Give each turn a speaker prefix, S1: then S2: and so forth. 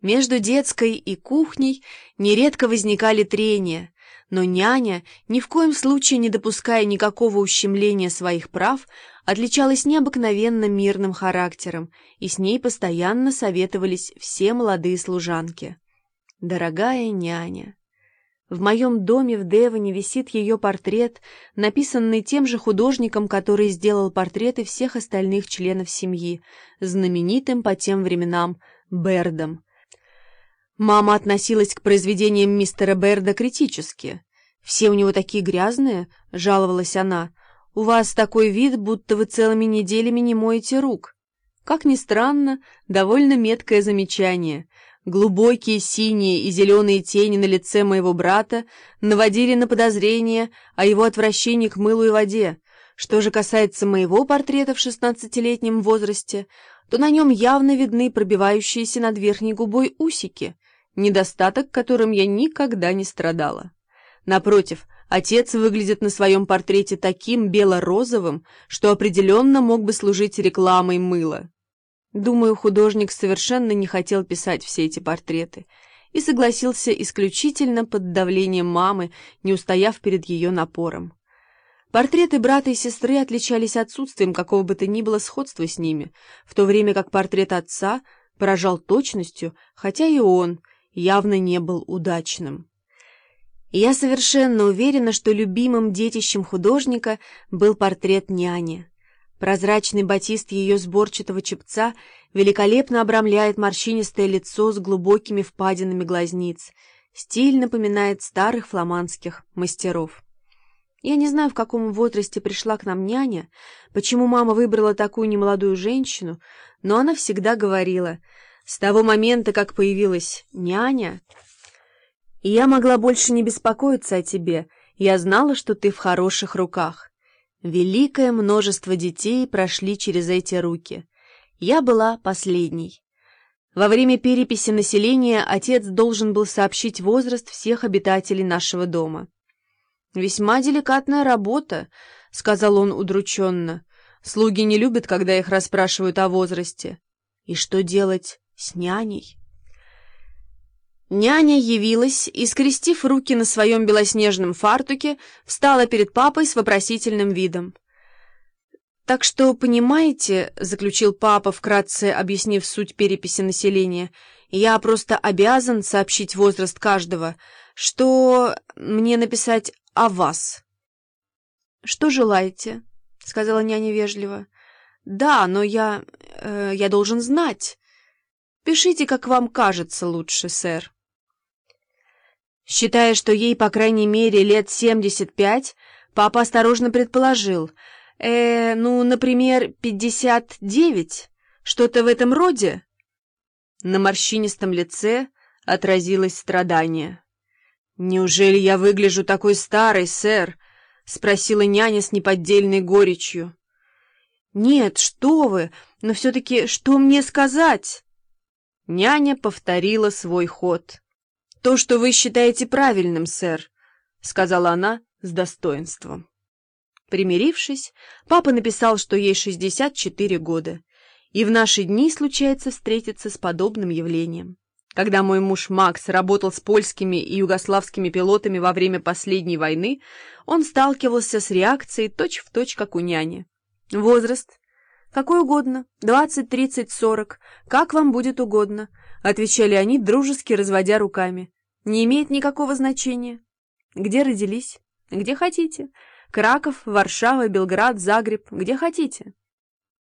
S1: Между детской и кухней нередко возникали трения, но няня, ни в коем случае не допуская никакого ущемления своих прав, отличалась необыкновенно мирным характером, и с ней постоянно советовались все молодые служанки. Дорогая няня. В моем доме в Девоне висит ее портрет, написанный тем же художником, который сделал портреты всех остальных членов семьи, знаменитым по тем временам Бердом. Мама относилась к произведениям мистера Берда критически. «Все у него такие грязные», — жаловалась она. «У вас такой вид, будто вы целыми неделями не моете рук». Как ни странно, довольно меткое замечание. Глубокие синие и зеленые тени на лице моего брата наводили на подозрение о его отвращении к мылу и воде. Что же касается моего портрета в шестнадцатилетнем возрасте, то на нем явно видны пробивающиеся над верхней губой усики — недостаток, которым я никогда не страдала. Напротив, отец выглядит на своем портрете таким бело-розовым, что определенно мог бы служить рекламой мыла. Думаю, художник совершенно не хотел писать все эти портреты и согласился исключительно под давлением мамы, не устояв перед ее напором. Портреты брата и сестры отличались отсутствием какого бы то ни было сходства с ними, в то время как портрет отца поражал точностью, хотя и он — явно не был удачным. я совершенно уверена, что любимым детищем художника был портрет няни. Прозрачный батист ее сборчатого чепца великолепно обрамляет морщинистое лицо с глубокими впадинами глазниц. Стиль напоминает старых фламандских мастеров. Я не знаю, в каком возрасте пришла к нам няня, почему мама выбрала такую немолодую женщину, но она всегда говорила — с того момента, как появилась няня, я могла больше не беспокоиться о тебе, я знала, что ты в хороших руках. Великое множество детей прошли через эти руки. Я была последней. Во время переписи населения отец должен был сообщить возраст всех обитателей нашего дома. «Весьма деликатная работа», — сказал он удрученно. «Слуги не любят, когда их расспрашивают о возрасте. И что делать с няней. Няня явилась и, скрестив руки на своем белоснежном фартуке, встала перед папой с вопросительным видом. «Так что, понимаете, — заключил папа, вкратце объяснив суть переписи населения, — я просто обязан сообщить возраст каждого, что мне написать о вас». «Что желаете?» — сказала няня вежливо. «Да, но я... Э, я должен знать». Пишите, как вам кажется лучше, сэр. Считая, что ей, по крайней мере, лет семьдесят пять, папа осторожно предположил. Э, ну, например, пятьдесят девять? Что-то в этом роде? На морщинистом лице отразилось страдание. «Неужели я выгляжу такой старой, сэр?» — спросила няня с неподдельной горечью. «Нет, что вы, но все-таки что мне сказать?» Няня повторила свой ход. «То, что вы считаете правильным, сэр», — сказала она с достоинством. Примирившись, папа написал, что ей 64 года, и в наши дни случается встретиться с подобным явлением. Когда мой муж Макс работал с польскими и югославскими пилотами во время последней войны, он сталкивался с реакцией точь-в-точь, точь, как у няни. Возраст «Какой угодно. Двадцать, тридцать, сорок. Как вам будет угодно», — отвечали они, дружески разводя руками. «Не имеет никакого значения. Где родились? Где хотите. Краков, Варшава, Белград, Загреб. Где хотите».